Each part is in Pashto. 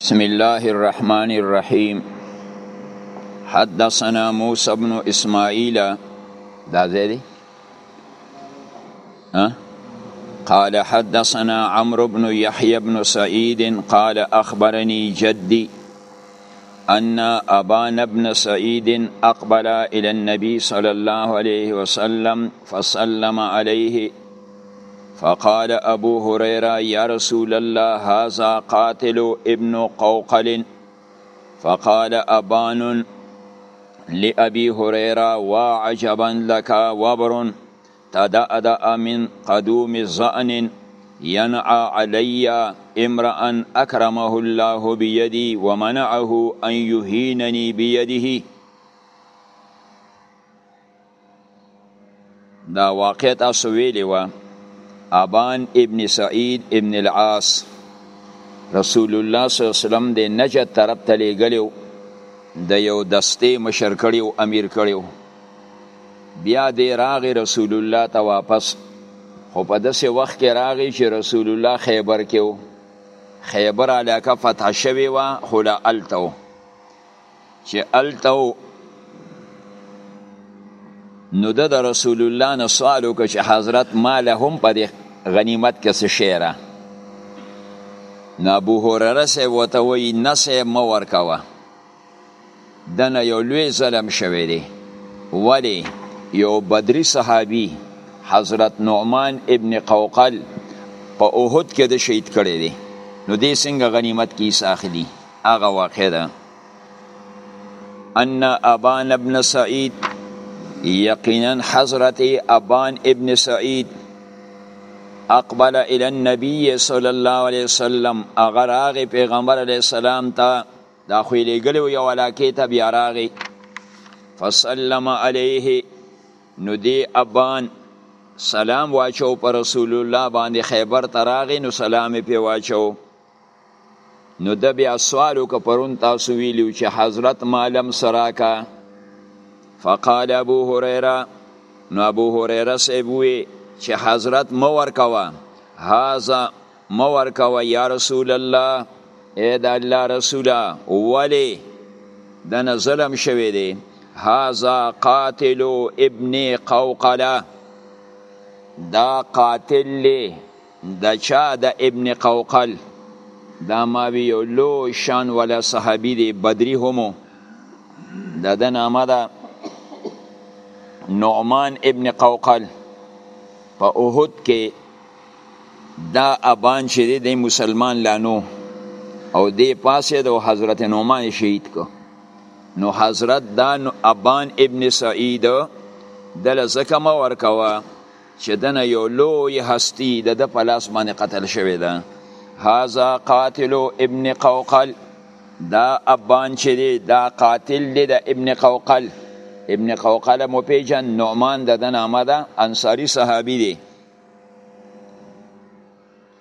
بسم الله الرحمن الرحيم حدثنا موسى بن اسماعيل دا ها قال حدثنا عمرو بن يحيى بن سعيد قال اخبرني جدي ان ابان بن سعيد اقبل الى النبي صلى الله عليه وسلم فسلم عليه فقال أبو هريرة يا رسول الله هذا قاتل ابن قوقل فقال أبان لأبي هريرة وعجبا لك وبر تدأدأ من قدوم الزأن ينعى علي امرأ أكرمه الله بيدي ومنعه أن يهينني بيده دا واقع تاسو ویلی و ابان ابن سعید ابن العاص رسول الله صلی الله علیه وسلم د نجد طرف ته لیږلیو د یو دستې مشر کړی او امیر کړی بیا دی راغی رسول الله ته واپس خو په داسې وخت کې راغی چې رسول الله خیبر کې و خیبر علاقه فتح شوې وه خو لا هلته چې الته و نو د رسول الله نه سوال وکړ چې حضرت ما له هم په دې غنیمت کې څه شی را نو ابو هرره سه وته وی نسه مو ورکوه دنه یو لوی ظلم شوی دی ولی یو بدری صحابي حضرت نعمان ابن قوقل په اوهد کې د شهید کړی دی نو دې څنګه غنیمت کې ساخلی هغه واقع ده ان ابان ابن سعید یقینا حضرت ابان ابن سعید اقبل الى النبي صلی الله علیه وسلم اگر هغه پیغمبر علیه السلام ته دا خو لګل یو علاقه ته بیا راغی فسلم علیه نو دی ابان سلام واچو پر رسول الله باندې خیبر تراغی نو سلام په واچو نو د بیا سوال وکړ پرون تاسو ویلو چې حضرت مالم سراکا فقال ابو هريره نو ابو هريره صاحب وی چې حضرت مو ورکوا هاذا مو ورکوا یا رسول الله اے د الله رسولا ولی د نظلم شوی دی هاذا قاتل ابن قوقله دا قاتل له د چا د ابن قوقل دا ماوی یو لو شان ولا صحابي دی بدری همو د د نامه ده نعمان ابن قوقل په اوهد کې دا ابان چې دی د مسلمان لانو او دی پاسه د حضرت نعمان شهید کو نو حضرت دا ابان ابن سعید دل زکه ما ورکوا چې دنه یو لوی هستی د د په لاس باندې قتل شوی ده هاذا قاتل ابن قوقل دا ابان چې دی دا قاتل دی د ابن قوقل ابن قوقل مو پیجن نعمان د د نامه ده انصاری صحابي دی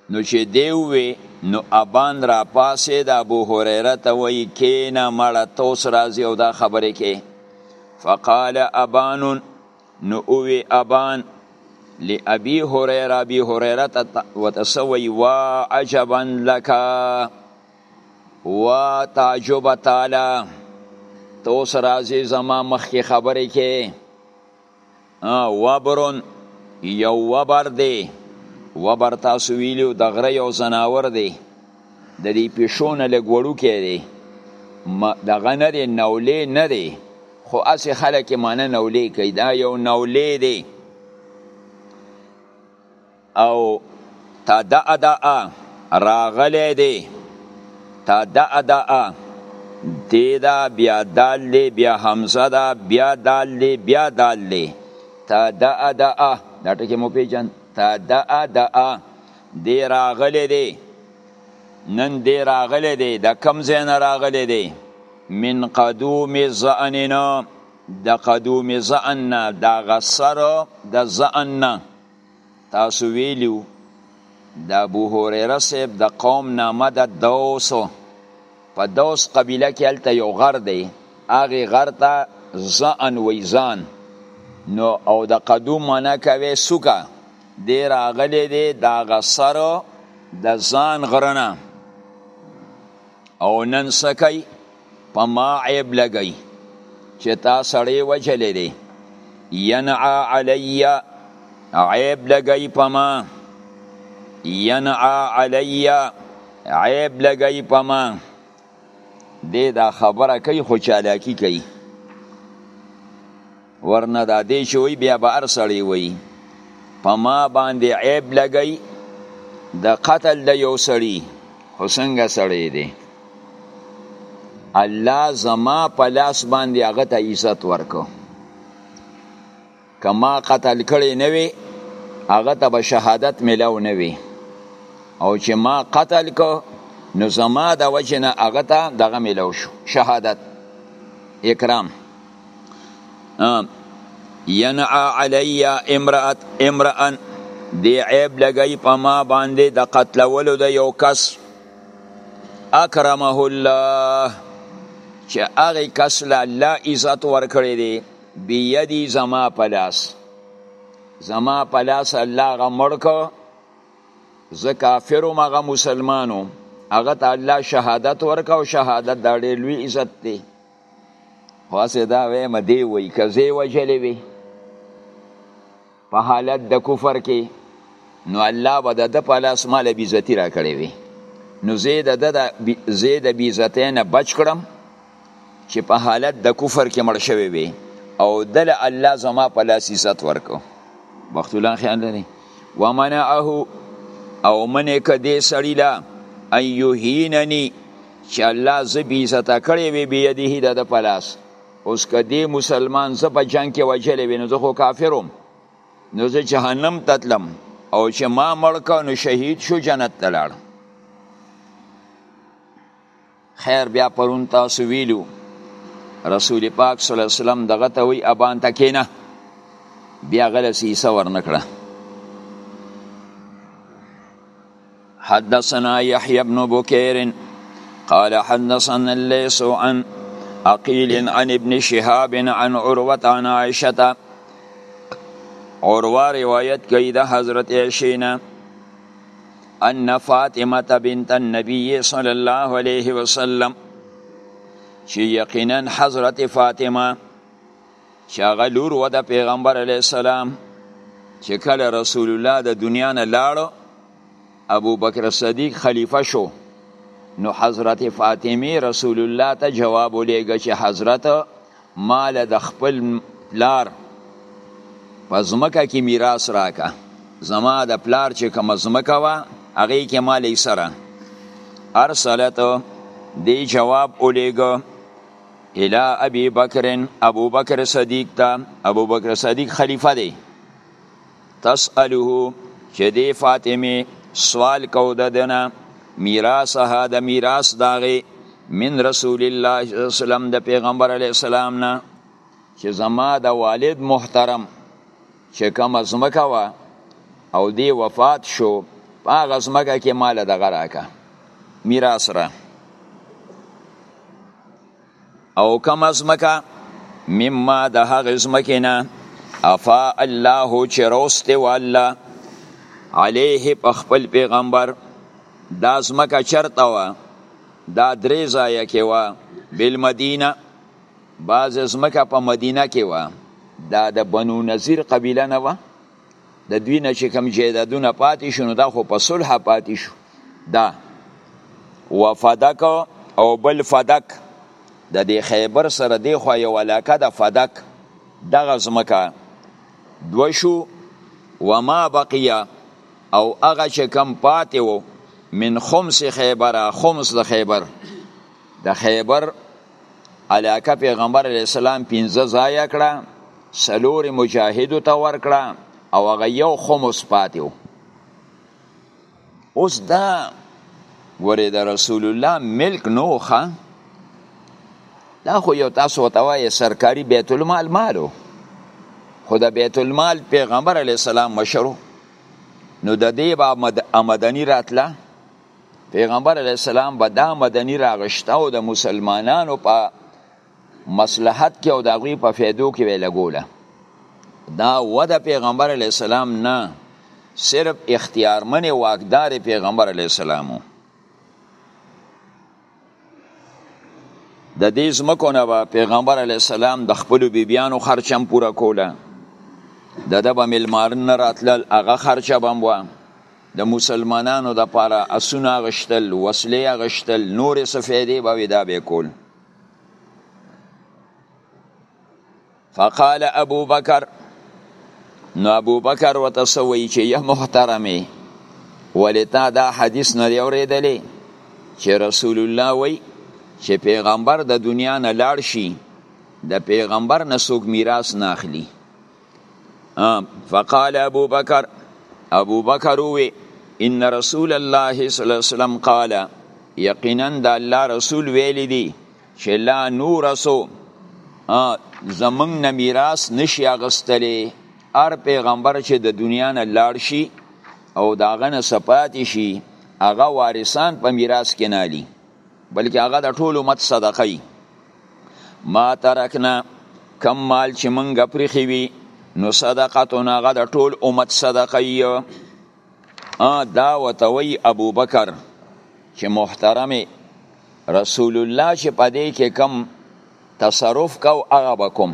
نو چې دی وی نو ابان را پاسې د ابو هريره ته وی کینا مړه توس راځي او دا خبره کې فقال ابانون نو اوی ابان لابی هریره ابی هریره وتسوی وا عجبا لک وا تعجب تعالی تو سرازی زما مخ کی خبره کی وبرون یو وبر دی وبر تاسو ویلو د غره یو زناور دی د دې پیشو نه لږ وړوکی دی دغه نه دی نولې نه دی خو هسې خلک یې معنی نولې کوي دا یو نولې دی او تدعدع راغلی دی تدعدع دی دا بیا دال دی بیا حمزه دا بیا دال دی بیا دال دی تدعدع دا ټکی مو پیژن تدعدع دی راغلی دی نن دی راغلی دی د کم ځای نه راغلی دی من قدوم زئن نه د قدوم زئن نه د غسر د زئن نه تاسو ویلیو د ابو هريره صاحب د قوم نامه د دوس په دوس قبيله کې هلته یو غر دی هغه غر ته زئن ویزان نو او د قدوم معنا کوي سوکه دی راغلی دی دا غسر د ځان غرنه او نن سکی په ما عیب لګی چې تا سړی وجلی دی ینعا علی عیب لګی په ما ینعا علی عیب لګی په ما دی دا خبره کوي خو چالاکی کوي ورنه دا دی چې وی بیا به هر سړی وی په ما باندې عیب لګی د قتل د یو سړی خو څنګه سړی دی الله زما په لاس باندې هغه ته عزت ورکو کما قتل کړی نه وی هغه ته به شهادت ملاو نه وی او چې ما قتل کو نو زما د وجه نه هغه ته دغه ملاو شو شهادت اکرام ینعا علی امرأت امرأن دی عیب لګی په ما باندې د قتلولو د یو کس اکرمه الله چې هغه کس لا الله عزت ورکړي دی بیدی زما پلاس زما پلاس الله غمړکو زه کافرو مغه مسلمانو هغه ته الله شهادت ورکاو شهادت دا ډېر لوی عزت دی واسه دا وې مدی وای کزه وجلې وی په حالت د کفر کې نو الله به د په لاس مال بیزتی را کړې وی نو زید د زید بیزتی نه بچ کړم چې په حالت د کفر کې مړ شوی وی او دل الله زما په لاس عزت ورکو بختولان خیال لري ومنعه او منې کدې سړی لا ايهیننی چې الله زه بی عزته کړی وی بيدیه د ده په لاس اوس که دې مسلمان زه په جنګ کې وژلی وی نو زه خو کافر وم نو زه جهنم ته تلم او چې ما مړ کړ نو شهید شو جنت ته لاړم خیر بیا پرون تاسو ویلو رسول پاک صلی الله علیه وسلم دغه ته وی ابان تکینه بیا غل سیسه ورنکړه حدثنا يحيى بن بكير قال حدثنا الليث عن عقيل عن ابن شهاب عن عروة عن عائشة عروة روايت کوي د حضرت عائشة ان فاطمه بنت النبي صلى الله عليه وسلم چې یقینا حضرت فاطمه چې هغه لور و د پیغمبر علی السلام چې کله رسول الله د دنیا نه لاړو ابو بکر صدیق خلیفه شو نو حضرت فاطمه رسول الله ته جواب ولېږه چې حضرت مال د خپل پلار په ځمکه کې میراث راکا زما د پلار چې کوم ځمکه وه هغې کې مال یې سره ارسلت دی جواب ولېږه الى ابي بکر ابو بکر صدیق ته ابو بکر صدیق خلیفه دی تسأله چې دې فاطمې سوال کو ددنه میراثها د میراث داغه من رسول الله صلی الله علیه وسلم د پیغمبر علیه السلام نه چې زما د والد محترم چې کوم ازمکه وا او دی وفات شو هغه ازمکه کې مال دغه راکا میراث را او کم ازمکه مما د هغه ازمکه نه افا الله چې روست و الله علیه په خپل پیغمبر دا ازمکه چرته و دا درې ځای کې و بل مدینه باز ازمکه په مدینه کې و دا د بنو نذیر قبیله نه و د دوی نه چې کوم جایدادونه پاتې شو نو دا خو په صلح پاتې شو دا وفدک او بل فدک د دې خیبر سره دی خو یو علاقه د فدک دغه ځمکه دوه شو وما بقیه او هغه چې کم پاتې وو من خمس خیبره خمس د خیبر د خیبر علاقه پیغمبر علی السلام پنځه ځای کړه سلور مجاهد ته ورکړه او هغه یو خمس پاتې وو اوس دا ګورې د رسول الله ملک نو ښه دا خو یو تاسو ته وایي سرکاري بیت المال مالو خو د بیت المال پیغمبر علی السلام مشرو نو د دې با آمدنی راتله پیغمبر علی السلام به دا مدني راغشته او د مسلمانانو په مصلحت کې او د هغوی په فیدو کې به لګوله دا و د پیغمبر علی السلام نه صرف اختیارمن واکدار پیغمبر علی السلام د دې ځمکو نه به پیغمبر علی السلام د خپل بیبیانو خرچم پوره کوله د د به ملمارن راتلل هغه خرچه بم و د مسلمانانو د پاره اسونه غشتل وسلې غشتل نورې سفیدې به ودا به کول فقال ابو بکر نو ابو بکر وته سوی چې یا محترمه ولتا دا حدیث نه اوریدلې چې رسول الله وای چې پیغمبر د دنیا نه لاړ شي د پیغمبر نه څوک میراث نه اخلي فقال ابو بکر ابو بکر وی ان رسول الله صلی الله علیه وسلم قال یقینا د الله رسول ویل دي چې لا نورسو زمونږ نه میراث نشي اغستلی هر پیغمبر چې د دنیا نه لاړ شي او د هغه نه څه پاتې شي هغه وارثان په میراث کې نه علي بلکې هغه د ټول امت صدقه وي ما ترکنا کم مال چې مونږ پرېښي وي نو صدقتون هغه د ټول امت صدقه وي ها دا وته وی ابو بکر چې محترم رسول الله چې پدې کې کم تصرف کو هغه بکم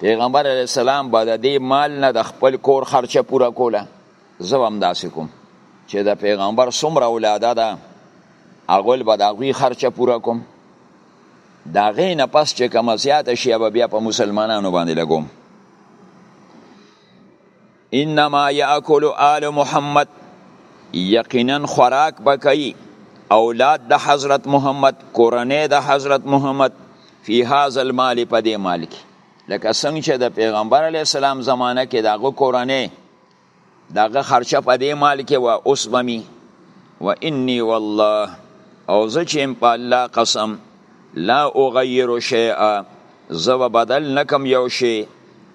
پیغمبر علی السلام به د دې مال نه د خپل کور خرچه پوره کوله زه هم داسې کوم چې د پیغمبر څومره اولاده ده هغول به د هغوی خرچه پوره کوم د هغې نه پس چې کومه زیاته شي به بیا په مسلمانانو باندې لګوم انما یاکل آل محمد یقینا خوراک بکئی اولاد د حضرت محمد کورنۍ د حضرت محمد فی هاذ المال په دې مال کې لکه څنګه چې د پیغمبر علی السلام زمانه کې دغه کورنۍ دغه خرچه په دې مال کې و اوس بمی و انی والله او زه چې په الله قسم لا اغیر شیئا زه بدل نکم یو شی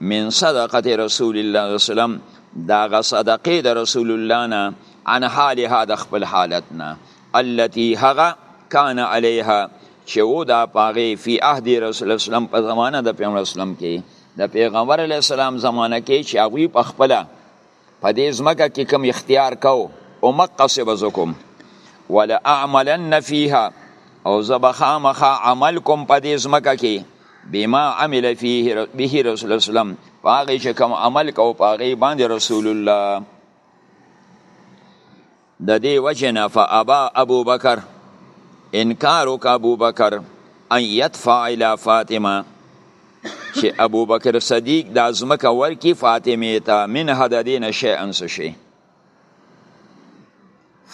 من صدقه رسول الله صلی الله علیه وسلم دا غ صدقه د رسول الله نه عن حالها د خپل حالت نه التي هغه کان علیها چې و دا پاغه فی عهد رسول الله صلی الله علیه وسلم په زمانه د پیغمبر اسلام کې د پیغمبر علی السلام زمانه کې چې هغه په خپل په دې ځمکه کې کوم اختیار کو او مقصه بزکم ولا اعملن فيها او زبخا مخا عمل کوم په دې ځمکه کې بما عمل فيه به رسول اسلام پاغه چې کوم عمل کو پاغه باندې رسول الله د دې وجې نه فابا ابو بکر انکار وکړ ابو بکر ان يدفع الى فاطمه چې ابو بکر صدیق د ازمکه ورکی فاطمه ته من هد دین شی انس شي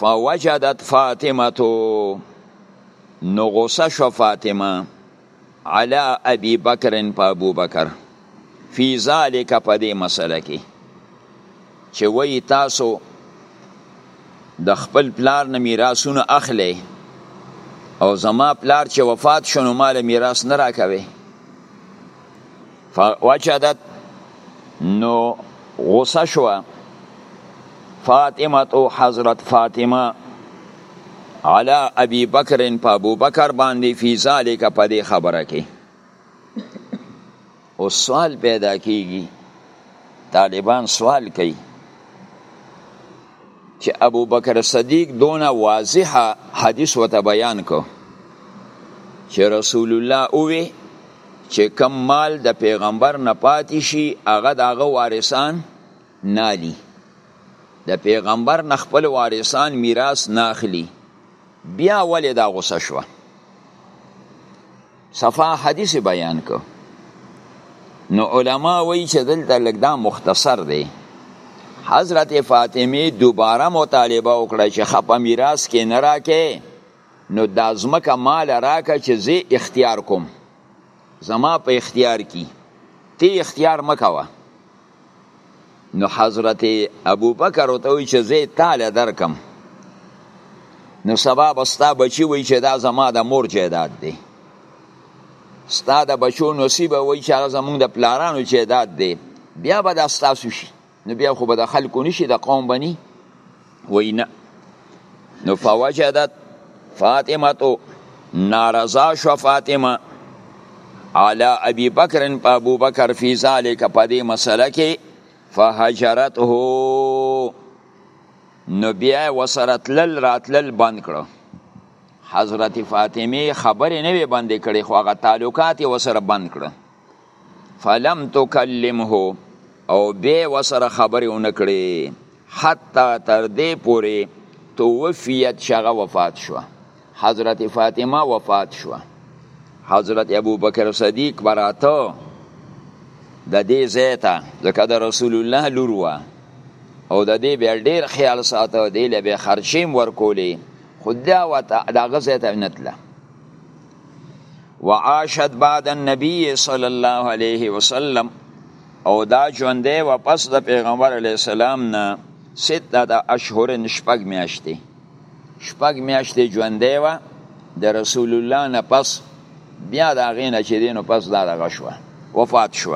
فوجدت فاطمه تو نو غوسه شو فاطمه علی ابی بکر په ابو بکر فی ذالک په دې مسله کې چې وای تاسو د خپل پلار نه میراثونه اخلي او زما پلار چې وفات شونه مال میراث نه راکوي فوجدت نو غصه شو فاطمه او حضرت فاطمه علی ابي بکر په ابو بکر باندې فی ذلک په دې خبره کې او سوال پیدا کیږي طالبان سوال کوي چې ابو بکر صدیق دونه واضح حدیث وته بیان کو چې رسول الله اوه چې کم مال د پیغمبر نه پاتې شي هغه د هغه وارثان نه اخلي د پیغمبر نه خپل وارثان میراث نه اخلي بیا ولې دا غوسه شوه صفا حدیث بیان کو نو علما وایي چې دلته لږ دا مختصر دی حضرت فاطمه دوباره مطالبه وکړه چې خپه میراث کې نه راکې نو دا ځمکه مال راکه چې زه اختیار کوم زما په اختیار کی تی اختیار مکوه نو حضرت ابو بکر ته وی چې زه تعالی درکم نو سبب استا بچی وی چې دا زما د مور جیداد دی ستا د بچو نصیب وی چې هغه زمونږ د پلارانو جیداد دی بیا به دا ستاسو شي نو بیا خو به د خلکو نشي د قوم بني وای نه نو فوجدت فاطمه تو نارضا شو فاطمه علی ابي بکر په ابو بکر فی ذلک په دې مسله کې فهجرته نو بیا وسره تلل راتلل بند کړو حضرت فاطمه خبرې نه وی بندې کړې خو هغه تعلقات وسره بند کړو فلم تکلمه او به وسره خبرې ونکړي حتی تر دې پورې توفیت شغه وفات شو حضرت فاطمه وفات شو حضرت ابوبکر صدیق براته د دې زیته ځکه د رسول الله لور و او د دې بیا ډیر خیال ساته دی له به خرچیم ورکولې خو دا وته دا غزه ته نتله وعاشت بعد النبي صلی الله علیه وسلم او دا ژوندې و پس د پیغمبر علی السلام نه ست د اشهر شپږ میاشتې شپږ میاشتې ژوندې و د رسول الله نه پس بیا دا غینه چې دینو پس دا دغه شو وفات شو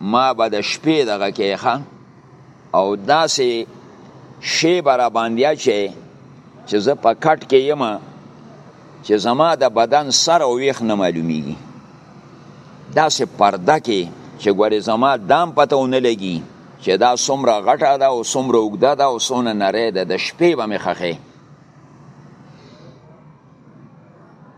ما به د شپې دغه کېخه او داسې شی به را باندې اچی چې زه په کټ کې یم چې زما د بدن سر او ویښ نه معلومیږي داسې پرده کې چې ګورې زما دام پته ونه لګي چې دا څومره غټه ده او څومره اوږده ده او څونه نری ده د شپې به مې خخې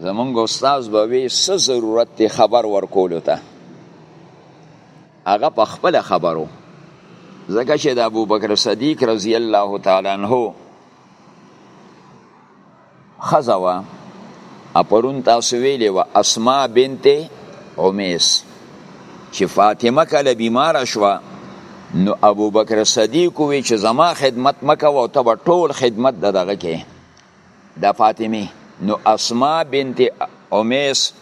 زمونږ استاد به وی څه ضرورت دی خبر ورکولو ته هغه په خپل خبرو ځکه چې د ابوبکر صدیق رضی الله تعالی عنہ خزه وه اپرون تاسو ویلې وه اسما بنت عمیس چې فاطمه کله بیماره شوه نو ابوبکر صدیق وی چې زما خدمت مکوه او ته به ټول خدمت د دغه کې د فاطمی نو اسما بنت امیس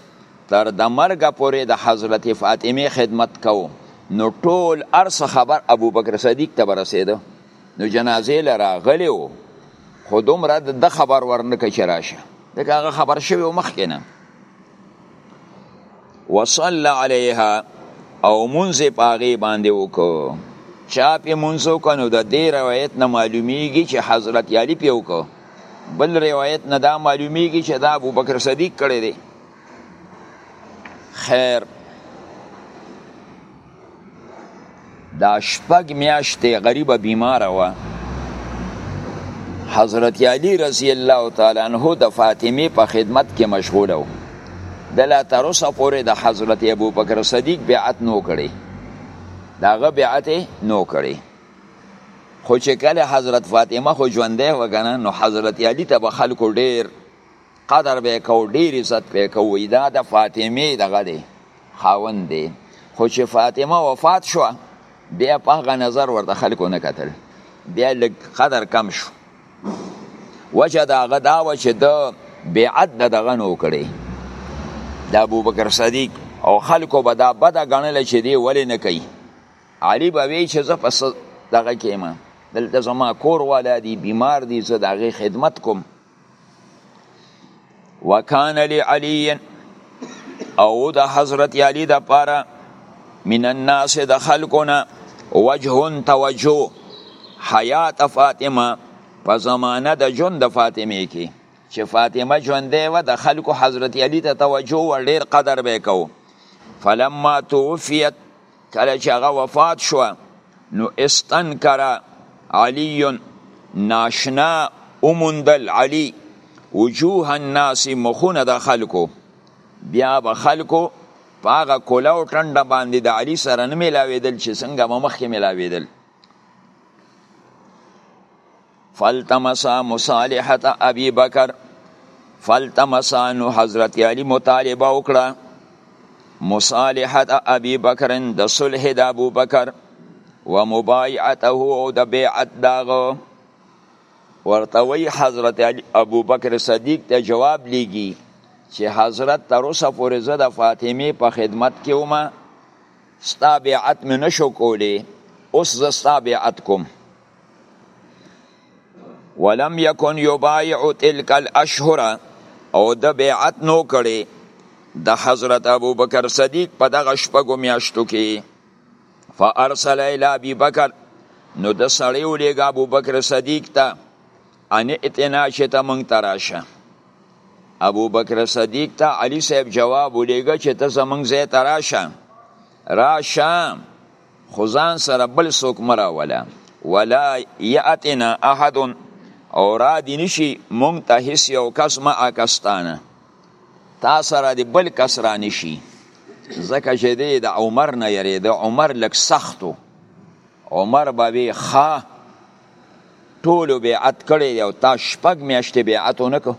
تر د مرګ پورې د حضرت فاطمه خدمت کو نو ټول ارس خبر ابو بکر صدیق ته ورسېده نو جنازې لرا غلی و خو دومره د خبر ورنکه چې راشه دغه خبر شوی مخکې نه وصلى عليها او منځ په هغې باندې وکړو چا په منځ وکړو نو د دې روایت نه معلومیږي چې حضرت علی په وکړو بل روایت نه دا معلومیږي چې دا ابو بکر صدیق کړی دی خیر دا شپږ میاشتې غریبه بیماره وه حضرت علی رضی الله تعالی عنہ د فاطمه په خدمت کې مشغول و د لا تر اوسه پورې د حضرت ابو بکر صدیق بیعت نو کړي داغه بیعت نو کړي خو چې کله حضرت فاطمه خو ژوندې وګنه نو حضرت علی ته به خلکو ډیر قدر به کو ډیر عزت به کو وی دا د فاطمه دغه دی خاوند دی خو چې فاطمه وفات شو بیا په هغه نظر ورته خلکو نه کتل بیا لږ قدر کم شو وجه د هغه دا و چې د بیعت د دغه نو کړی د ابوبکر صدیق او خلکو به دا بده ګڼله چې دی ولې نه کوي علي به وی چې زه په دغه کې ما دلته زما کور والا دي بیمار دي زه د هغې خدمت کوم وکان لعلی او د حضرت علی د پاره من الناس د خلقنا وجه توجه حیات فاطمه په زمانه د جون د فاطمه کې چې فاطمه جون دی و د خلکو حضرت علی ته توجه و ډیر قدر به کو فلما توفیت کله چې هغه وفات شو نو استنکر علی ناشنا اومندل علی وجوه الناس مخونه د خلکو بیا به خلکو په هغه کوله او ټنډه باندې د علي سره نه میلاوېدل چې څنګه به مخکې میلاوېدل فالتمسا مصالحت ابي بکر فالتمسا نو حضرت علي مطالبه وکړه مصالحت ابي بکر د صلح د ابو بکر ومبايعته او د بیعت داغه ورته وی حضرت علي ابو بکر صدیق ته جواب لیږي چې حضرت تر اوسه پورې زه د فاطمه په خدمت کې وم ستا بیعت مې نشو کولی اوس زه ستا بیعت کوم ولم یکن یبایع تلک الاشهر او د بیعت نو کړي د حضرت ابو بکر صدیق په دغه شپږو میاشتو کې فارسل الی ابي بکر نو د سړی ولېږه ابو بکر صدیق ته ان اتنا چې ته مونږ ته راشه ابو بکر صدیق ته علی صاحب جواب ولېږه چې ته زمونږ ځای ته راشه راشه خو ځان سره بل څوک مه راوله ولا یاتنا احد او را دي نشي مونږ ته هیڅ یو کس ما اکستانه تا سره دی بل کس را نشي ځکه چې دی د عمر نه یریده عمر لږ سختو عمر به وي ښه ټولو بیعت کړی دی او تا شپږ میاشتې بیعت ونه کړو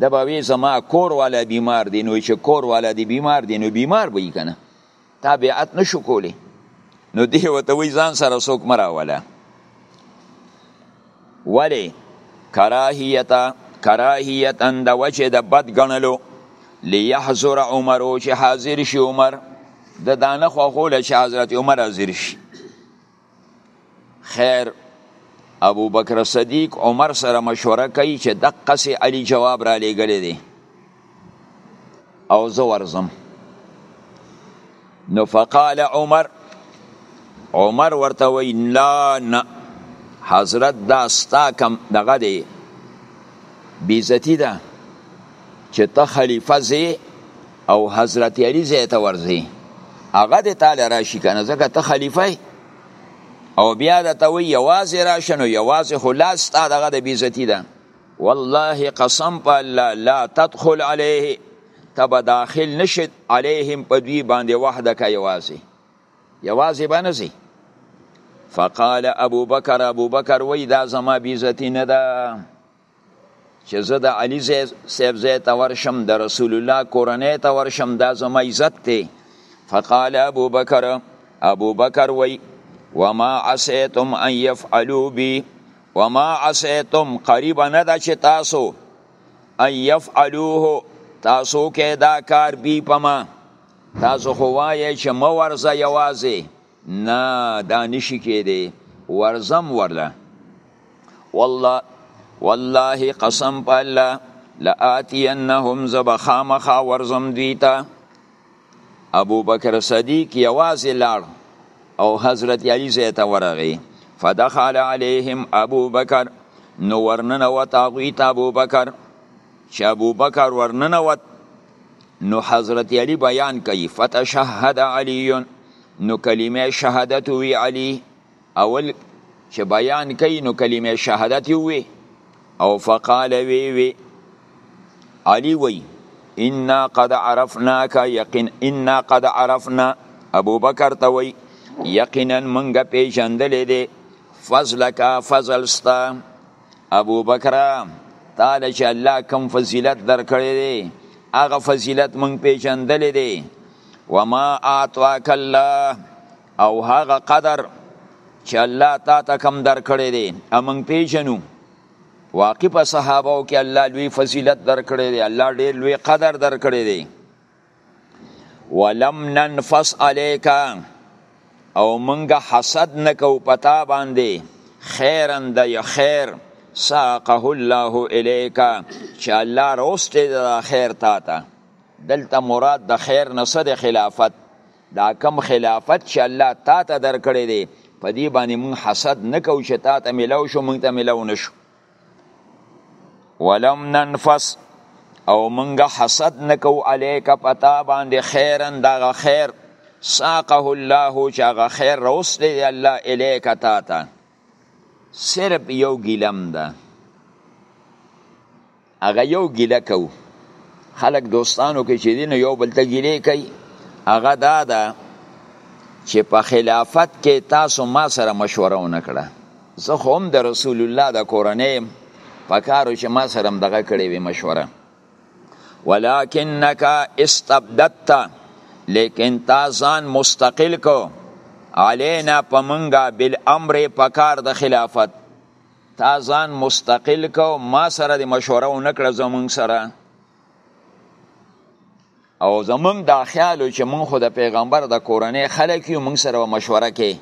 د به وی زما کور والا بیمار دی نو چې کور والا دی بیمار دی نو بیمار به یې کنه تا بیعت نشو کولی نو دی وته وی ځان سره څوک مراوله ولی کراهیت کراهیت اند وجه د بد غنلو لیحذر عمر او چې حاضر شي عمر د دانه خو غول چې حضرت عمر حاضر شي خیر ابو بکر صدیق عمر سره مشوره کوي چې دقه سي علي جواب را لېګلې دي او زه ورزم نو فقال عمر عمر ورته وی لا نه حضرت دا ستا کم دغه دی بیزتی ده چې ته خلیفه زی او حضرت علی ځای ته ورځي هغه د تعالی راشي کنه ځکه ته خلیفہ او بیا د ته وی یوازې راشنو یوازې خو لاس تا دغه د بیزتی ده والله قسم په الله لا تدخل عليه تب داخل نشد عليهم په دوی باندې وحده کا یوازې یوازې باندې زی فقال ابو بکر ابو بکر وی دا زما بیزتی نه ده چې زه د علي صاحب ځای ته ورشم د رسول الله کورنۍ ته ورشم دا زما عزت دی فقال ابو بکر ابو بکر وی وما عسیتم ان یفعلوا بی وما عسیتم قریب نه ده چې تاسو ان یفعلوه تاسو کې دا کار بی پما تاسو خو وایې چې مو ورځه یوازې نه دا نشي کېدی ورځم ورله والله والله قسم په الله لآتینهم زب خامخا ورزم دوی ته ابو بکر صدیق یوازې لاړ او حضرت علی زی ته ورغی فدخل علیهم ابو بکر نو ورننه وت هغوی ته ابو بکر چې ابو بکر ورننه وت نو حضرت علی بیان کوي فتشهد علیون نو کلمه شهادت وی علی اول چې بیان کوي نو کلمه شهادت وی او فقال وی وی علی وی انا قد عرفناک یقین انا قد عرفنا ابو بکر ته وی یقینا منګه پیژندلې دي فضلک فضل ستا ابو بکر تعالی چې الله کوم فضیلت درکړی دی هغه فضیلت مونږ پیژندل دی وما اعطاک الله او هغه قدر چې الله تا ته کم درکړی دی امنګ پیژنو واقع په صحابه او کې الله لوی فضیلت درکړی دی الله ډیر لوی قدر درکړی دی ولم ننفس عليك او منګه حسد نکو پتا باندې خیرن د خیر ساقه الله الیک چې الله روسته د خیر تا ته دلته مراد د خیر نسه د خلافت دا کم خلافت چې الله تا ته درکړی دی په دې باندې مون حسد نکو چې تا ته ملو شو مونږ ته ملو نشو ولم ننفس او منګه حسد نکو علیک پتا باندې خیرن دغه خیر ساقه الله چې هغه خیر راوستې دی الله الیک تا ته صرف یو ګیلم ده هغه یو ګیله کو خلک دوستانو کې چې دي نو یو بل ته ګیلې کوي هغه دا ده چې په خلافت کې تاسو ما سره مشوره ونه کړه زه خو هم د رسول الله د کورنۍ یم په کارو چې ما سره هم دغه کړې وي مشوره ولکنک استبددت لیکن تا ځان مستقل کو علینا په منګه بالامر په کار د خلافت تا ځان مستقل کو ما سره د مشوره و نکړه زمونږ سره او زمونږ دا خیال چې مونږ خو د پیغمبر د کورنۍ خلک یو مونږ سره مشوره کې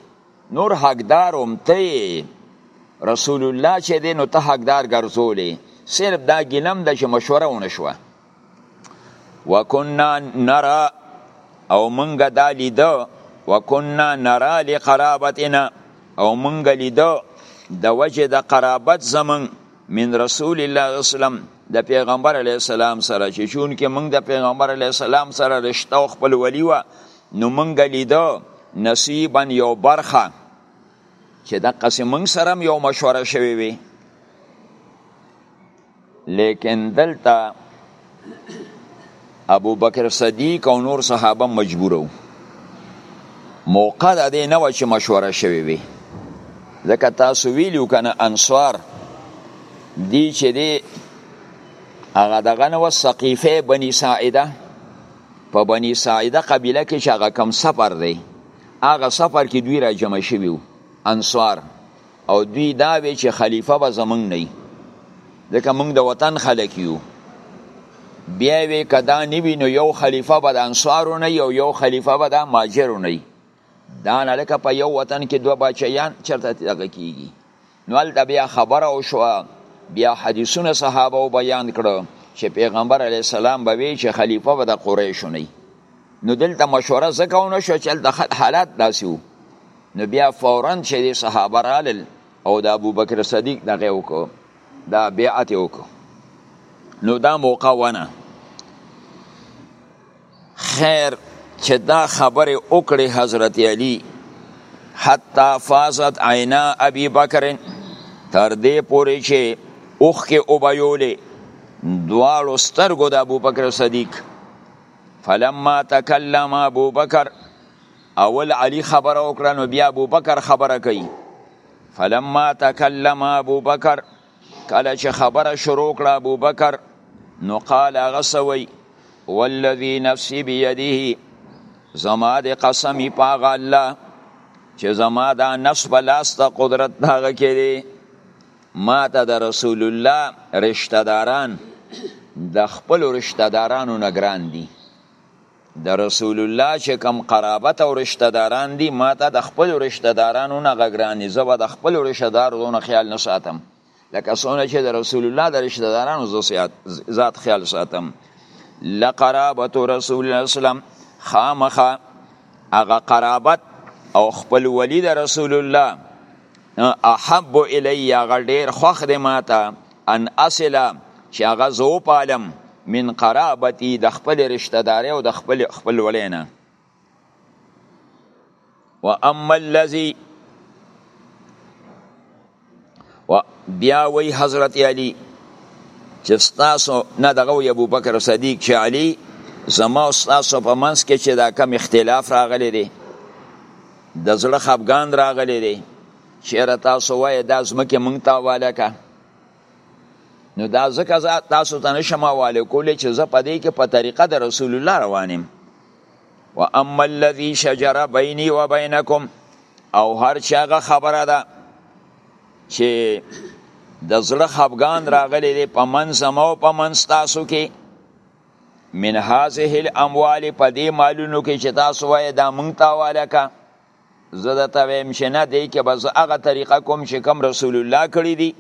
نور حقدار هم ته رسول الله چې دی نو ته حقدار ګرځولې صرف دا ګیلم د چې مشوره ونه شوه وکنا نرا او منګه دا لیدو وکنا نرا لقرابتنا او منګه لیدو د وجه د قرابت زمون من رسول الله صلی الله علیه وسلم د پیغمبر علی السلام سره چې چون کې موږ د پیغمبر علی السلام سره رشتہ او خپل ولی و نو موږ لیدو نصیبا یو برخه چې د قسم موږ سره یو مشوره شوی وي لیکن دلته ابو بکر صدیق او نور صحابه مجبور وو موقع د دې نه و چې مشوره شوي وي ځکه تاسو ویلو کنه انصار دی چې دی هغه دغه نو سقیفه بنی ساعده په بنی ساعده قبیله کې چې هغه کم سفر دی هغه سفر کې دوی را جمع شوي وو انصار او دوی دا وی چې خلیفه به زمونږ نه وي ځکه مونږ د وطن خلک یو بیا وی کدا نه وي نو یو خلیفه به د انصارو نه یو یو خلیفه به د ماجرو نه دا نه لکه په یو وطن کې دوه بچیان چرته دغه کیږي نو هلته بیا خبره وشوه بیا حدیثونه صحابه و بیان کړو چې پیغمبر علی السلام به وی چې خلیفه به د قریشو نه نو دلته مشوره زکه ونه شو چې دلته حالات داسې وو نو بیا فورا چې دی صحابه رالل او د ابو بکر صدیق دغه وکړو دا بیعت وکړو نو دا موقع ونه خیر چې دا خبره وکړي حضرت علی حتی فازت عینا ابي بکر تر دې پورې چې اوخ کې وبیولې دواړو سترګو د ابو بکر صدیق فلما تکلم ابو بکر اول علی خبره وکړه نو بیا ابو بکر خبره کوي فلما تکلم ابو بکر کله چې خبره شروع کړه ابو بکر نو قال غسوي والذي نفسي بيده زما د قسم پاغه الله چې زما دا نفس بلاسته قدرت داغه کړي ما ته د رسول الله رشتہ داران د خپل رشتہ دارانو نگران دي د رسول الله چې کم قرابت او رشتہ داران دي ما ته د خپل رشتہ دارانو نه غګران دي زه به د خپل رشتہ دارو نه خیال نه ساتم لکه څونه چې د رسول الله د رشتہ دارانو زه ذات خیال ساتم لقرابت رسول الله اسلام خامخه هغه قرابت او خپل ولی د رسول الله احب الی هغه ډیر خوخ دی ماته ان اصل چې هغه زه وپالم من قرابتی د خپل رشتہ داري او د خپل خپلولۍ نه و اما الذي و بیا وی حضرت علی چې تاسو نه دغه وی ابو بکر صدیق چې علی زما او تاسو په منځ کې چې دا کم اختلاف راغلی دی د زړه خفګان راغلی دی چیرې تاسو وایې دا ځمکې مونږ ته حواله که نو دا ځکه زه تاسو ته نشم حواله کولی چې زه په دې کې په طریقه د رسول الله روان یم و اما الذي شجر بيني وبينكم او هر چې هغه خبره ده چې د زړه خفګان راغلی دی په منځ زما او په منځ تاسو کې من هذه الاموال په دې مالونو کې چې تاسو وایې دا مونږ ته حواله که زه د تویم چې نه دی کې بس هغه طریقه کوم چې کوم رسول الله کړی دی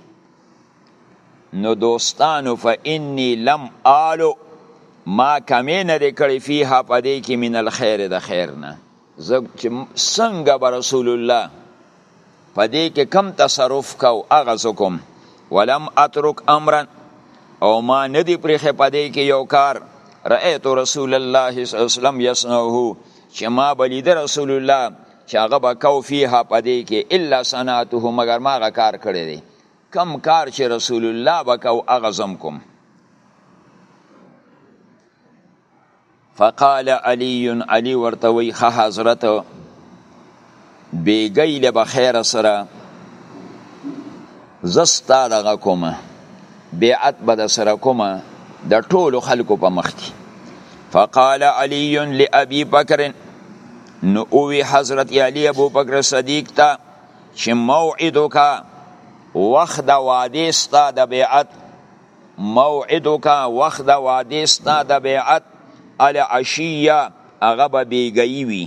نو دوستانو فإني لم آلو ما کمی نه دی کړی فیها پدې کې من الخير د خیر نه زه چې څنګه به رسول الله پدې کې کم تصرف کو هغه زکم ولم اترک امرا او ما ندی پرې خپدې کې یو کار رأيت رسول الله صلی الله علیه وسلم یصنعه چې ما به لید رسول الله چې هغه به کو فیها په دې کې الا صنعته مګر ما هغه کار کړی دی کم کار چې رسول الله به کو هغه زم کوم فقال علی علی ورته وی خه حضرت بیګی له بخیر سره زستا دغه کومه بیعت به د سره کومه د ټولو خلکو په مخ کې فقال علی لابي بکر نو اوی حضرت علی ابو بکر صدیق ته چې موعدک وخت د وعده ستا د بیعت موعدک وخت د وعده ستا د بیعت العشیه هغه به بیګی وی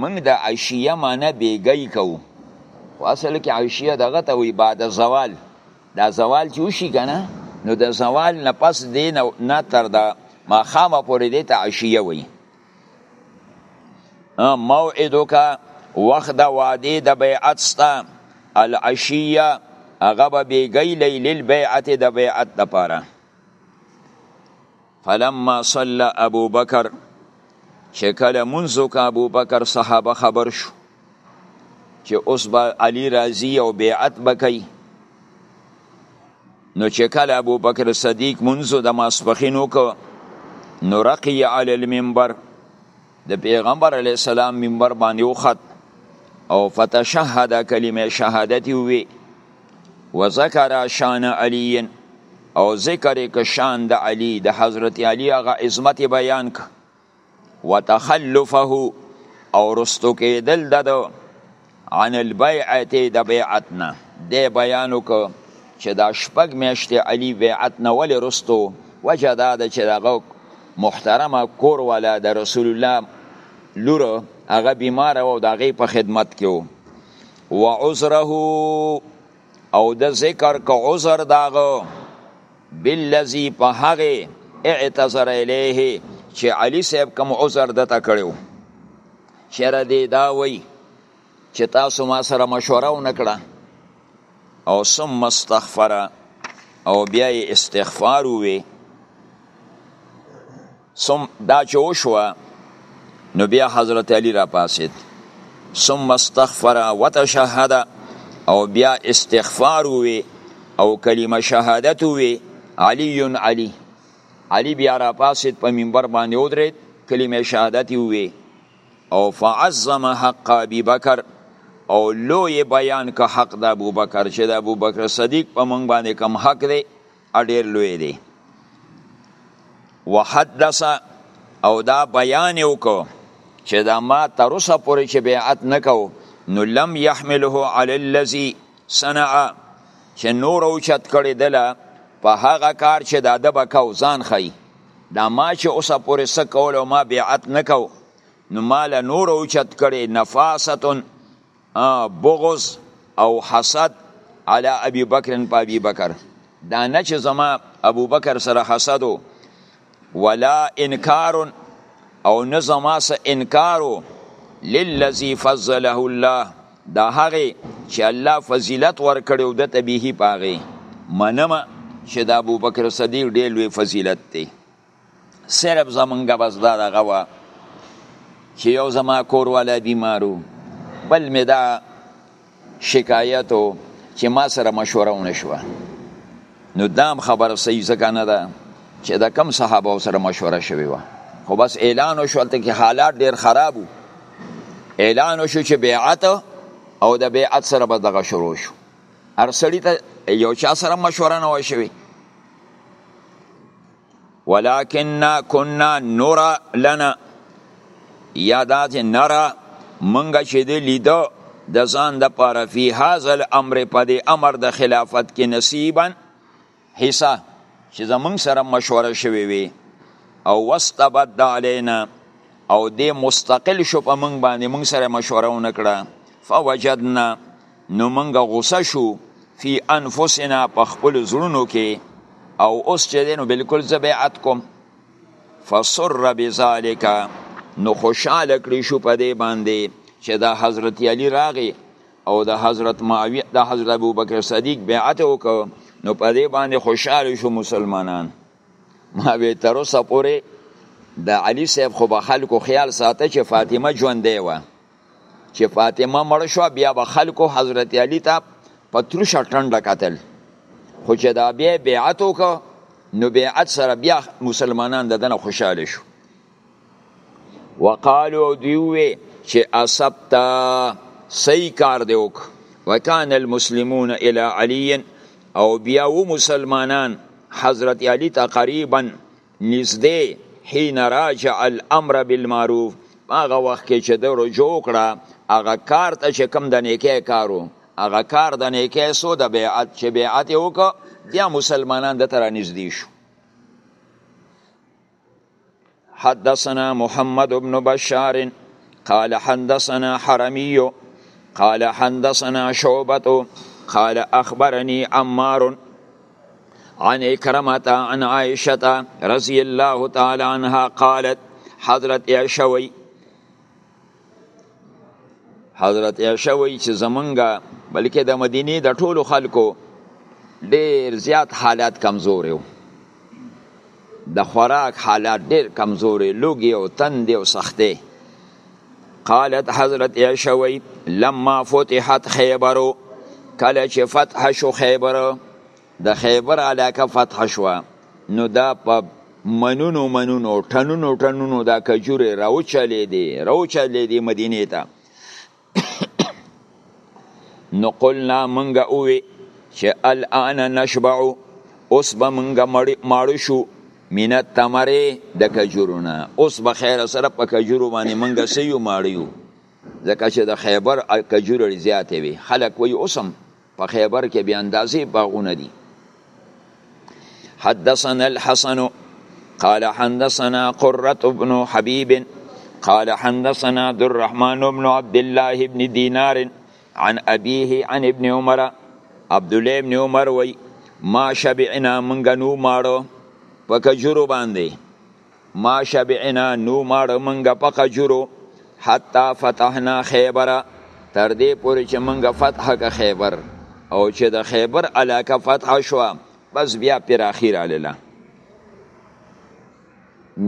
موږ د عشیه معنی بیګی کوو خو اصل کې عشیه دغه ته وی بعد زوال دا زوال چې وشي که نه نو د زوال نه پس دی نه تر د ماښامه پورې دی ته عشیه وی موعدو که وخت د وعدې د بیعت ستا العشیه هغه به بیګی لیل البیعت د بیعت دپاره فلما صلى ابو بکر چې کله منځو کا ابو بکر صحابه خبر شو چې اوس به علی راضی او بیعت بکای نو چې کله ابو بکر صدیق منځو د ماسپخینو کو نو رقی علی المنبر د پیغمبر علی السلام منبر باندې وخت او فتشهد کلمه شهادت وی وذکر شان علی او ذکر ک شان د علی د حضرت علی هغه عظمت بیان ک وتخلفه او رستو کېدل د عن البيعت د بیعت نه دی بیان وکړ چې دا شپږ میاشتې علي بیعت نه ولې رستو وجه دا ده چې دغه محترمه کور والا د رسول الله لور هغه بیمار او د هغې په خدمت کې و و عذره او د ذکر که عذر داغه بالذي په هغه اعتذر الیه چې علي صاحب کوم عذر دته کړو چېره دی دا وای چې تاسو ما سره مشوره و نکړه او ثم استغفر او بیا استغفار وی ثم دا چې وشوه نو بیا حضرت علی را پاسید ثم استغفر وتشهد او بیا استغفار وی او کلمه شهادت وی علی علی علي بیا راپاڅید په منبر باندې ودرید کلمه شهادت یې ووی او فعظم حق ابي بکر او لوی بیان که حق د ابو بکر چې د ابو بکر صدیق په مونږ باندې کم حق دی اډیر لوی دی وحدث او دا بیان یو کو چې دا ما تر اوسه پورې چې بیعت نکاو نو لم يحمله على الذي صنعه چې نور اوچت کړي دله په هغه کار چې دا د بکاو ځان خي دا ما چې اوسه پورې څه کول او ما بیعت نه کو نو مال نور اوچت کړي نفاستون بغض او حسد علی ابي بکر په ابي بکر دا نه چې زما ابو بکر سره حسدو ولا انکار او نه زما سه انکارو للذي فضله الله دا هغه چې الله فضیلت ورکړو د تبیه پاغه منم چې د ابو بکر صدیق ډېر لوی فضیلت دی صرف زمونږ بس دا دغه وا چې یو زما کور والا بیمارو بل مې دا شکایت وو چې ما سره مشوره ونه شوه نو دام خبره صحیح ځکه نه ده چې د کم صحابه سره مشوره شوې وه خو بس اعلان وشو هلته کې حالات ډېر خراب وو اعلان وشو چې بیعت او د بیعت سره به دغه شروع شو هر سړي ته یو چا سره مشوره نه وه شوې ولکننا کنا نورا لنا یا دا چې نرا منګه چې دی لیدو د ځان د پاره فی هاذ الامر په دې امر د خلافت کې نصیبا حصہ چې زمونږ سره مشوره شوې وي او واستبد علینا او دې مستقل شو په مونږ باندې مونږ سره مشوره ونه کړه فوجدنا نو مونږ غوسه شو فی انفسنا په خپل زړونو کې او اوس چې دینو بالکل زه بیعت کوم فسر بذالک نو خوشاله کړی شو په دې باندې چې دا حضرت علی راغی او د حضرت معاویه د حضرت ابوبکر صدیق بیعت وکړ نو په دې باندې خوشاله شو مسلمانان ما به تر اوسه پورې د علی صاحب خو به خلکو خیال ساته چې فاطمه ژوندې وه چې فاطمه مړ شو بیا به خلکو حضرت علی ته په ترشه ټنډه کتل خو چې دا بیا بیعت وکړ نو بیعت سره بیا مسلمانان د دنه خوشاله شو وقالو دیوې چې اصبتا سی کار دی وک وکان المسلمون الی علی او بیا و مسلمانان حضرت علی ته قریبا نږدې حين راجع الامر بالمعروف هغه وخت کې چې د رجوع کړه هغه کار ته چې کم د نیکه کارو هغه کار د نیکه سو د بیعت چې بیعت یې وکړه بیا مسلمانان د تر نږدې شو حدثنا محمد بن بشار قال حدثنا حرمي قال حدثنا شعبة قال أخبرني عمار عن اکرمت عن عائشة رضی الله تعالی عنها قالت حضرت عائشة وی حضرت عائشة وی چې زمونږ بلکې د مدینه د ټولو خلکو ډیر زیات حالات کمزوري وو د خوراک حالات ډیر کمزوري لوګي او تند او سختي قالت حضرت عائشه وی لما فتحت خیبر کله چې فتح شو خیبر د خیبر علاقه فتح شو نو دا په منونو منونو ټنونو ټنونو دا کجوره راوچلې دي راوچلې دي مدینه ته نو قلنا منګه اووی چې الان نشبع اوس به منګه ماړو شو من التمره د کجورونه اوس به خیر سره په کجورو باندې منګه سيو ماړیو ځکه چې د خیبر کجورې زیاتې وي خلک وي اوسم په خیبر کې بیا اندازې باغونه دي حدثنا الحسن قال حدثنا قرة بن حبيب قال حدثنا عبد الرحمن بن عبد الله بن دينار عن أبيه عن ابن عمر عبد الله بن عمر وي ما شبعنا منګ نو ماړو په کجورو باندې ما شبعنا نو ماړه منګه په خجورو حتی فتحنا خیبره تر دې پورې چې منګه فتح که خیبر او چې د خیبر علاقه فتح شوه بس بیا پراخی را لله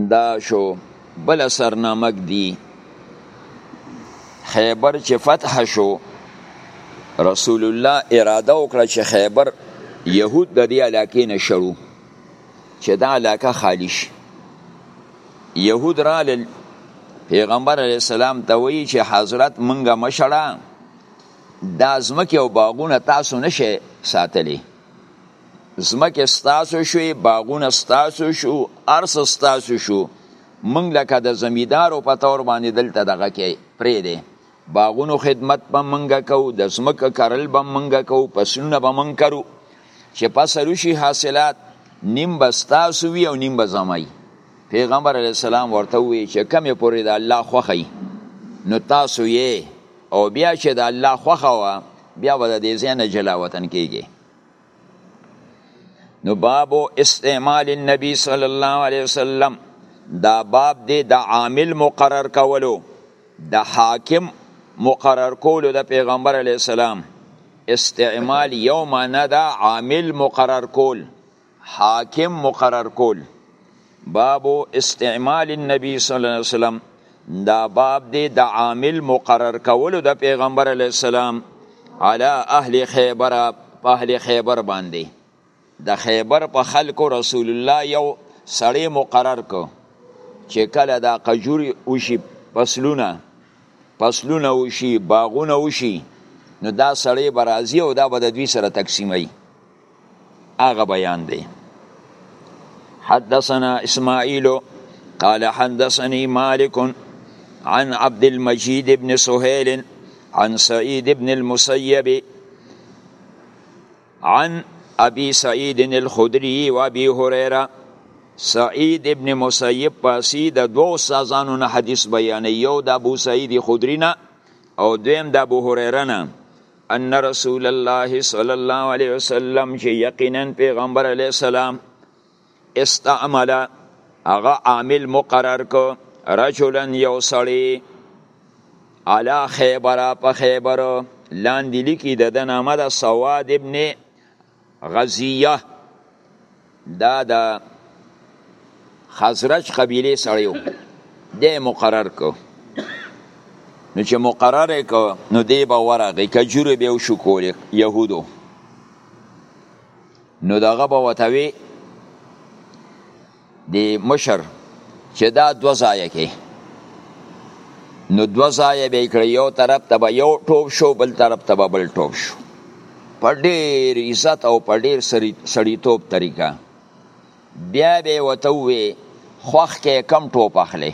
دا شو بل سرنامک دی خیبر چې فتح شو رسول الله اراده وکړه چې خیبر یهود د دې علاقې نه شړو چې دا علاقه خالی شي يهود رالل پیغمبر علی السلام ته وی چې حضرت مونږه مشړه دا زمکه او باغونه تاسو نشه ساتلی زمکه ستاسو شوی باغونه ستاسو شو ارس ستاسو شو مونږ لکه د زمیدارو په تور باندې دلته دغه کې پرې دی باغونو خدمت به منګه کو د ځمکه کرل به منګه کو پسونه به من کرو چې پسرو شي حاصلات نیم بستاسو وی او نیم بزمای پیغمبر علی السلام ورته وی چې کمه پوری د الله خوخی نو تاسو یې او بیا چې د الله خوخه وا بیا به د دې ځای نه جلا وطن کیږي نو بابو استعمال النبي صلی الله علیه وسلم دا باب دی د عامل مقرر کولو د حاکم مقرر کولو د پیغمبر علی السلام استعمال یو معنی دا عامل مقرر کول حاکم مقرر کول باب استعمال النبي صلی الله علیه وسلم دا باب دی د عامل مقرر کولو د پیغمبر علی السلام علی اهل خیبر په اهل خیبر باندې د خیبر په خلکو رسول الله یو سړی مقرر کو چې کله دا قجوري وشي پسلونه پسلونه وشي باغونه وشي نو دا سړی برازي او دا به د دوی سره تقسیموي هغه بیان دی حدثنا اسماعیل قال حدثني مالک عن عبد المجيد بن سهيل عن سعيد بن المسيب عن ابي سعيد الخدري وابي هريره سعید ابن مسیب پاسی د دوه استادانو نه حدیث بیانې یو د ابو سعید خدری نه او دویم د ابو هریره نه ان رسول الله صلی الله علیه وسلم چې یقینا پیغمبر علیه السلام استعمل هغه عامل مقرر کو رجلا یو سړی علا خیبره په خیبره لاندې لیکي د د نامه د سواد ابن غزیه دا د خزرج قبیله سړی و دی مقرر کو نو چې مقرر کو نو دی به ورغی کجورې به وشو کولې یهودو نو دغه به ورته وي دی مشر چې دا دوه ځایه کې نو دوه ځایه به کړی یو طرف ته به یو ټوب شو بل طرف ته به بل ټوب شو په ډیر عزت او په ډیر سړیتوب طریقه بیا به وته وې خوخ کې کم ټوپ اخلي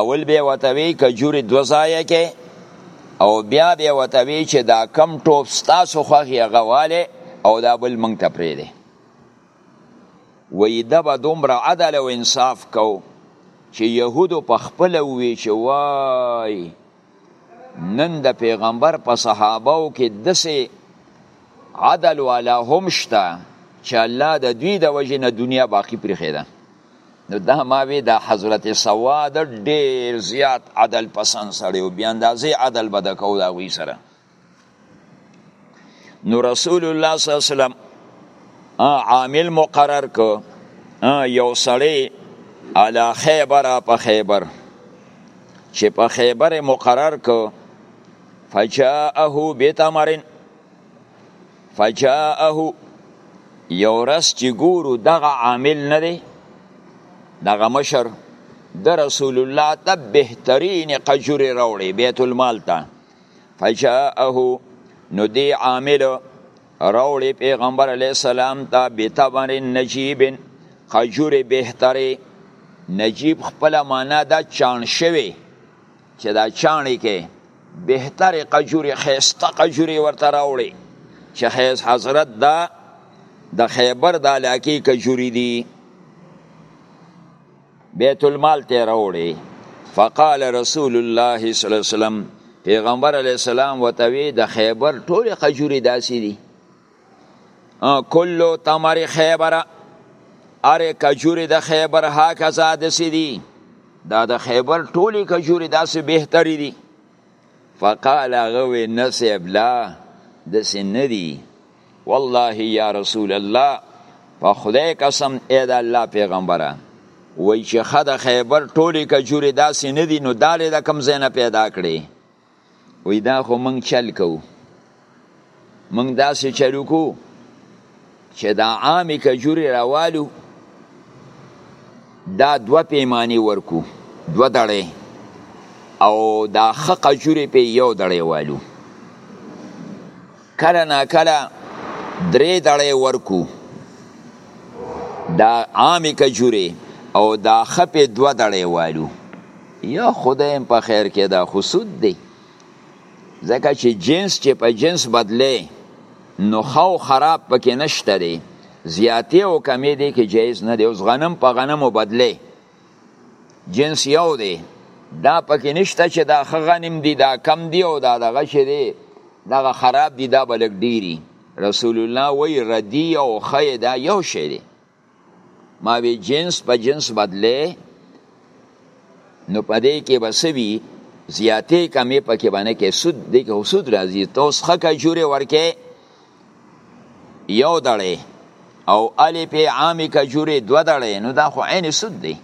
اول به وته وې کجوري دوه ځایه کې او بیا به وته وې چې دا کم ټوپ ستاسو خوخ یې غواله او دا بل منګ ته پرې دی وی ده به دومره عدل او انصاف کو چې يهودو په خپل وی چې وای نن د پیغمبر په صحابهو کې دسه عدل والا هم شته چې الله د دوی د وجې نه دنیا باقی پرې ده نو دا ما وی د حضرت سواد ډیر زیات عدل پسند سړی او بیا اندازې عدل بد کو دا وی سره نو رسول الله صلی الله علیه وسلم عامل مقرر کو یو سړی علا خیبر په خیبر چې په خیبر مقرر کو فجاءه بتمرن فجاءه یو رس چې ګورو دغه عامل نه دی دغه مشر د رسول الله ته بهترین قجورې راوړي بیت المال ته فجاءه نو دی عامل راوړي پیغمبر علی السلام ته بتبر نجیب قجور بهتره نجیب خپل معنا دا چان شوی چې دا چانې کې بهتر قجوري خيسته قجوري ورته راوړي چې حیز حضرت دا د خیبر د علاقې کجوري دي بیت المال ته راوړي فقال رسول الله صلی الله علیه وسلم پیغمبر علیه السلام وتوی د خیبر ټول خجوري داسې دي کلو تمر خیبر اره کجوري د خیبر هاکه زاد سي دي دا د خیبر ټولي کجوري داسې بهتري دي فقال هغه وی نه صاحب لا دسی ندی والله یا رسول الله په خدای قسم اې د الله پیغمبره وای چې خد خیبر ټولی کجوري داسې ندی نو دالې د کم زینه پیدا کړي وای دا خو مونږ چل کوو موږ داسې چلو کو چې دا عامې کجورې راوالو دا دوه پیمانې ورکو دوه دړې او دا ښه کجورې په یو دړې والو کله نا کله درې دړې ورکو دا عامې کجورې او دا ښه په دوه دړې والو یا خدایم په خیر کې دا خو سود دی ځکه چې جنس چې په جنس بدلې نو خو خراب پکې نشته دی زیاتې او کمې دی کې جایز نه دی اوس غنم په غنمو بدلې جنس یو دی دا پکې نشته چې دا ښه غنم دی دا کم دی او دا دغه چې دی دغه خراب دی دا بلک ډیری رسول الله وی ردی او خی دا یو شی دی ماوی جنس په جنس بدلی نو په دې کې به څه وي زیاتې کمې پکې به نه کې سود دی کې سود راځي ته اوس ښه کجورې ورکې یو دړی او الې پې عامې کجورې دوه دړی نو دا خو عین سود دی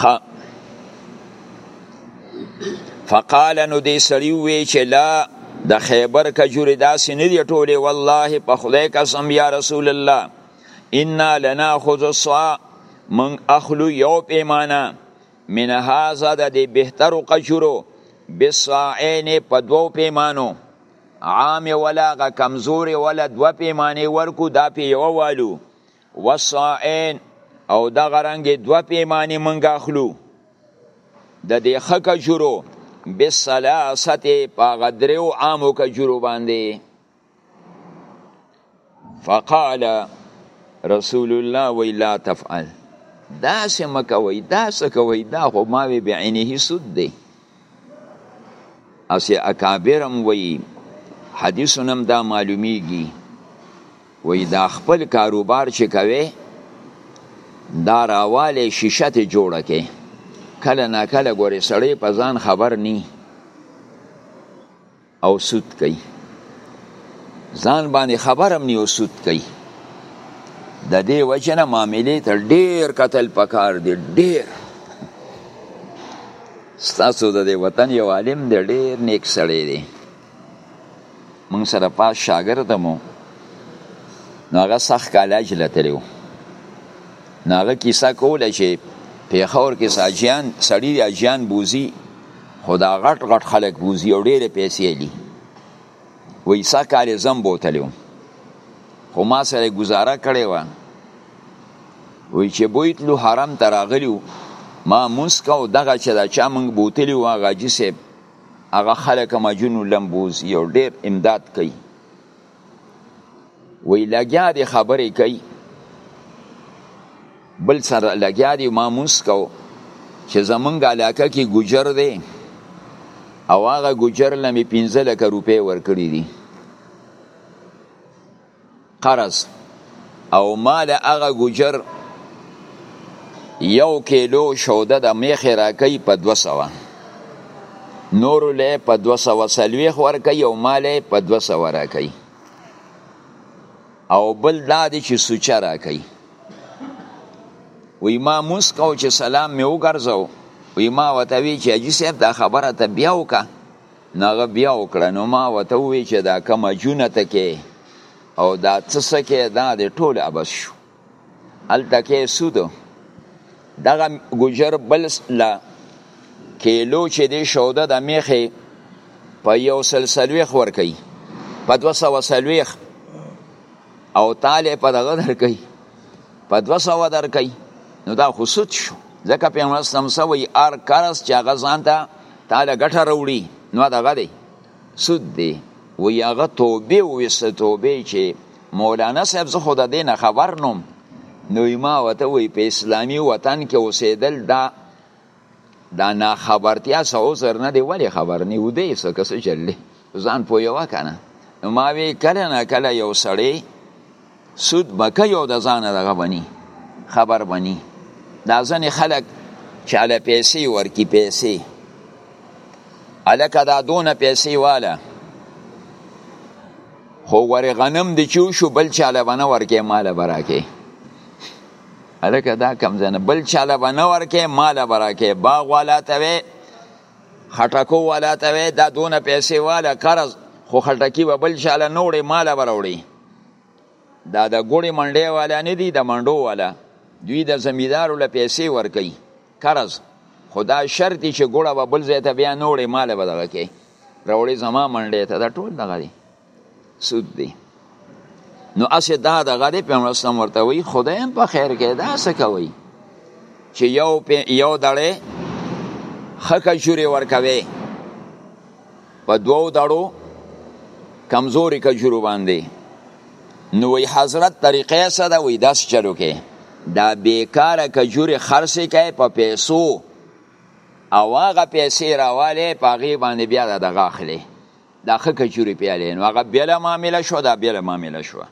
خا فقال نو دې سړی وی چې لا د خیبر کجوري داسې نه دی ټوله والله په خدای قسم یا رسول الله انا لناخذ الصا من اخلو یو پیمانه من هاذا د دې بهترو قجورو بصاعین په دوو پیمانو عام ولا غ کمزور ولا دو پیمانه ورکو دا پی یو والو وصائن او دا غرنګ دو پیمانه منګه اخلو د دې خک جورو بسلاسته پاغه دریو عامو کجورو باندې فقال رسول الله وی لا تفعل دا سه مکوي دا سه کوي دا خو ما وی بعینه سود دی اسی اکابرم وی حدیثونم دا معلومیږي وی دا خپل کاروبار چې کوي دا راواله شیشه ته جوړه کې کله نا کله ګوري سړی په ځان خبر نی او سود کوي ځان باندې خبرم نیو سود کوي د دې وجه نه معاملې ته ډیر قتل پکار دی ډیر ستاسو د دې وطن یو عالم دی ډیر نیک سړی دی موږ سره پاس شاګرد مو نو هغه سخت کالج لتلی و نو هغه کیسه کوله چې پیښور کې ساجیان سړی اجیان بوزي خو دا غټ غټ خلک بوزي او ډېرې پیسې علي وایي سا کال یې زم بوتلی وم خو ما سره ګزاره کړې وه وایي چې بوتلو حرم ته راغلي ما مونځ کو دغه چې دا چا موږ بوتلی وه هغه حاجي صاحب هغه خلک مجنون لم بوزي او ډېر امداد کوي وی لګیا دی خبرې کوي بل سره لګیا دی ما مونږ کو چې زمونږ علاقه کې ګجر دی او هغه ګجر لمې 15 لک روپۍ ورکړي دي قرض او ما د هغه ګوجر یو کیلو شوده د میخې راکوي په دوه سوه نورو له په دوه سوه څلوېښت ورکوي او ما له په دوه سوه راکوي او بل دا دی چې سوچه راکوي وی ما موس کو چې سلام مې وګرځو وی ما وته وی چې اجي صاحب دا خبره ته بیا وکړه نغه بیا وکړه نو ما وته وی چې دا کمه جونه ته کې او دا څه سکه دا د ټول ابس شو الته کې سود دغه ګجر بل لا کیلو چې دی شوده د میخه په یو سلسلويخ ور کوي په 200 سلويخ او تاله په دغه در کوي په 200 در کوي نو دا خو سود شو ځکه په مسلم سوی ار کارس چې هغه ځان ته تاله ګټه وروړي نو دغه دی سود دی وی هغه توبه وسته توبه چې مولانا صاحب زه خود دې نه خبر نوم نو ما وته وی په اسلامی وطن کې اوسېدل دا دا نا خبرتیا سو زر نه دی ولی خبر نه و دې څه کس چللی ځان پویوا کنه ما وی کله نه کله یو سړی سود به کوي او د ځانه دغه بني خبر بني دا ځنې خلک چې هله پیسې ورکي پیسې هلکه دا دونه پیسې واله خو ورې غنم دی چې وشو بل چاله به نه ورکې ماله به راکې هلکه دا کم ځای نه بل چاله به نه ورکې ماله به راکې باغ والا ته وې خټکو والا ته وې دا دونه پیسې واله قرض خو خټکی به بل چاله نه وړې ماله به راوړې دا د ګوړې منډې والا نه دي د منډو والا دوی د زمیدارو له پیسې ورکوي قرض خو دا شرط چې ګوړه به بل ځای ته بیا نه وړې مال به دغه کې راوړې زما منډې ته دا ټول دغه دی سود دی نو اسې دا دغه دی پیغمبر اسلام ورته وایي خدای هم په خیر کې دا څه کوي چې یو یو دړې خکه جوري ورکوي په دوو دړو کمزوري کجورو باندې نو وی حضرت طریقې څه ده وی داس چلو کې دا بیکاره کجوري خرڅې کوي په پیسو او هغه پیسې راواله په هغې باندې بیا د دغه اخلي دا ښه کجوري پیالې نو هغه بېله معامله شو دا بېله معامله شوه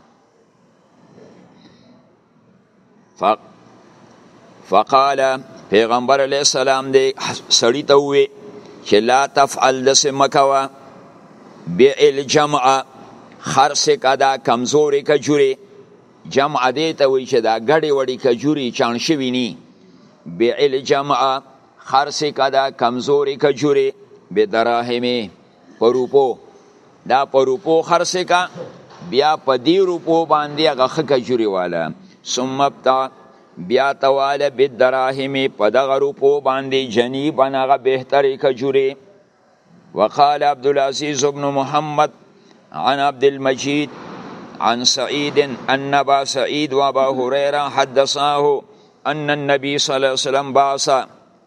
فقال پیغمبر علیه السلام دی سړی ته وی چې لا تفعل د سمکوا بی الجمع خرس کدا کمزوري کجوري جمع دی ته وی چې دا غړي وړي کجوري چان شوی ني بی الجمع خرس کدا کمزوري کجوري به دراهمه په روپو دا په روپو خرڅ کا بیا په دې روپو باندې هغه ښه کجوري واله ثم ابتع بیا تواله بالدراهم په دغه روپو باندې جنیبا هغه بهترې کجوري وقال عبد العزيز بن محمد عن عبد المجيد عن سعيد أن أبا سعيد وأبا هريرة حدثاه أن النبي صلى الله عليه وسلم بعث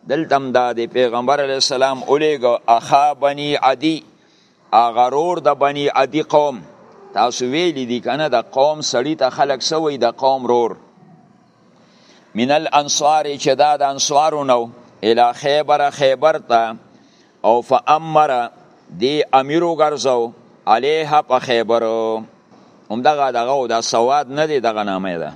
دلته هم دا دی پیغمبر علیه السلام ولیږه اخا بني عدي هغه رور د بني عدي قوم تاسو ویلی دي که نه د قوم سړي ته خلک څه وایي د قوم رور من الانصار چې دا د انصارو نه الی خیبر خیبر ته او فامر دی امیر وګرځو علیها په خیبر همدغه دغه د سواد نه دی دغه نامه ده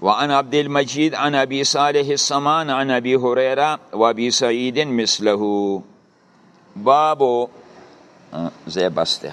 وعن عبد المجيد عن ابي صالح السمان عن ابي هريره وابي سعيد مثله بابو زي بسته